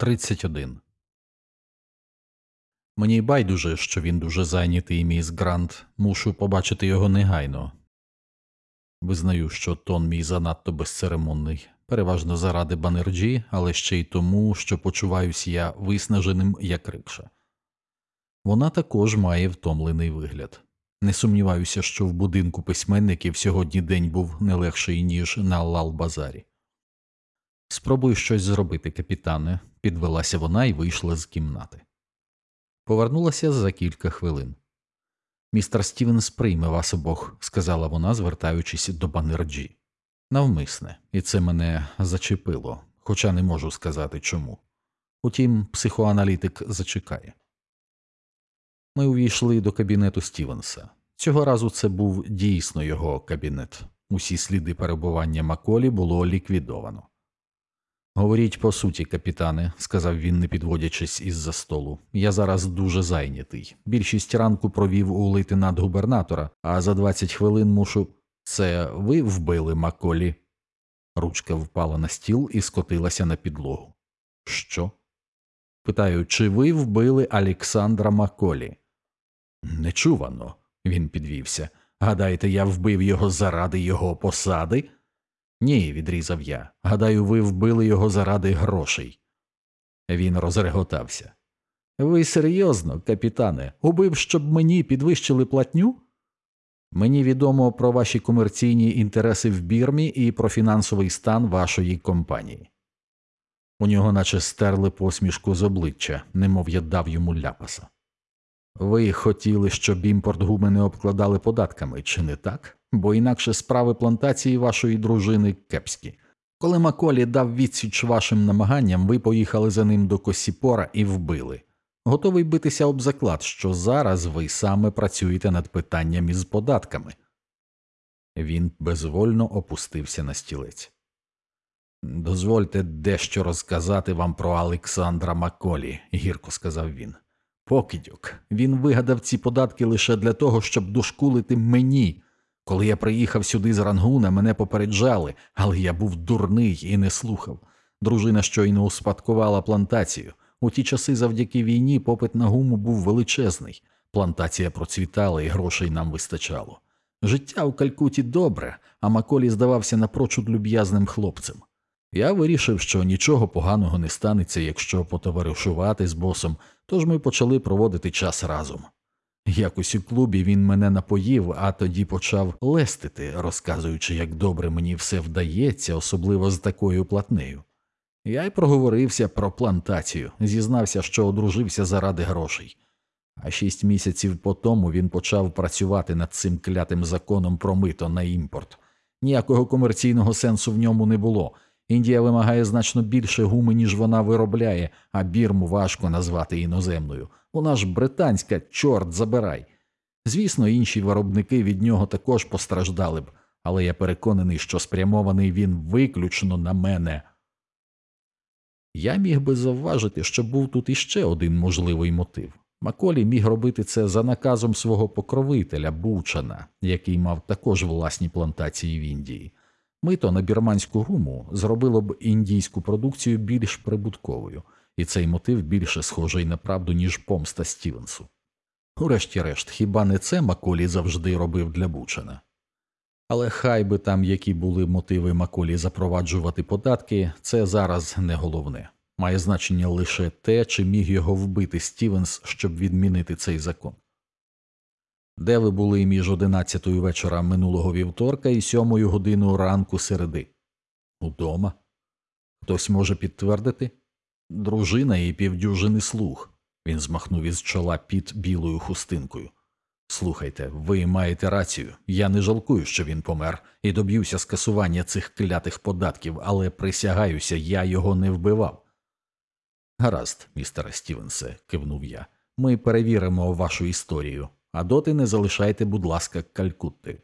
31. Мені байдуже, що він дуже зайнятий, міс Грант. Мушу побачити його негайно. Визнаю, що тон мій занадто безцеремонний, переважно заради банерджі, але ще й тому, що почуваюся я виснаженим як рикша. Вона також має втомлений вигляд. Не сумніваюся, що в будинку письменників сьогодні день був не легший, ніж на Лал-Базарі. Спробую щось зробити, капітане, підвелася вона і вийшла з кімнати. Повернулася за кілька хвилин. Містер Стівенс прийме вас обох, сказала вона, звертаючись до Банерджі. Навмисне, і це мене зачепило, хоча не можу сказати чому. Утім, психоаналітик зачекає. Ми увійшли до кабінету Стівенса. Цього разу це був дійсно його кабінет. Усі сліди перебування Маколі було ліквідовано. Говоріть по суті, капітане, сказав він, не підводячись із за столу. Я зараз дуже зайнятий. Більшість ранку провів у лейтенант губернатора, а за 20 хвилин мушу. Це ви вбили Маколі? Ручка впала на стіл і скотилася на підлогу. Що? Питаю, чи ви вбили Олександра Маколі? Нечувано, він підвівся. Гадаєте, я вбив його заради його посади? Ні, відрізав я. Гадаю, ви вбили його заради грошей. Він розреготався. Ви серйозно, капітане, убив, щоб мені підвищили платню? Мені відомо про ваші комерційні інтереси в бірмі і про фінансовий стан вашої компанії. У нього наче стерли посмішку з обличчя, немов я дав йому ляпаса. Ви хотіли, щоб імпорт гуми не обкладали податками, чи не так? Бо інакше справи плантації вашої дружини кепські. Коли Маколі дав відсіч вашим намаганням, ви поїхали за ним до Косіпора і вбили. Готовий битися об заклад, що зараз ви саме працюєте над питанням із податками. Він безвольно опустився на стілець. Дозвольте дещо розказати вам про Олександра Маколі, гірко сказав він. Покидьок, він вигадав ці податки лише для того, щоб дошкулити мені. Коли я приїхав сюди з рангуна, мене попереджали, але я був дурний і не слухав. Дружина щойно успадкувала плантацію. У ті часи завдяки війні попит на гуму був величезний. Плантація процвітала і грошей нам вистачало. Життя у Калькуті добре, а Маколі здавався напрочуд люб'язним хлопцем. Я вирішив, що нічого поганого не станеться, якщо потоваришувати з босом, тож ми почали проводити час разом. Якось у клубі він мене напоїв, а тоді почав лестити, розказуючи, як добре мені все вдається, особливо з такою платнею. Я й проговорився про плантацію, зізнався, що одружився заради грошей. А шість місяців по тому він почав працювати над цим клятим законом про мито на імпорт. Ніякого комерційного сенсу в ньому не було. Індія вимагає значно більше гуми, ніж вона виробляє, а бірму важко назвати іноземною. Вона ж британська, чорт забирай. Звісно, інші виробники від нього також постраждали б, але я переконаний, що спрямований він виключно на мене. Я міг би завважити, що був тут іще один можливий мотив. Маколі міг робити це за наказом свого покровителя Бучана, який мав також власні плантації в Індії. Мито на бірманську гуму зробило б індійську продукцію більш прибутковою, і цей мотив більше схожий на правду, ніж помста Стівенсу. Урешті-решт, хіба не це Маколі завжди робив для Бучана? Але хай би там які були мотиви Маколі запроваджувати податки, це зараз не головне. Має значення лише те, чи міг його вбити Стівенс, щоб відмінити цей закон. Де ви були між одинадцятою вечора минулого вівторка і сьомою годиною ранку середи? Удома. Хтось може підтвердити? Дружина і півдюжини слуг. Він змахнув із чола під білою хустинкою. Слухайте, ви маєте рацію. Я не жалкую, що він помер, і доб'юся скасування цих клятих податків, але присягаюся, я його не вбивав. Гаразд, містере Стівенсе, кивнув я. Ми перевіримо вашу історію, а доти не залишайте, будь ласка, калькутти.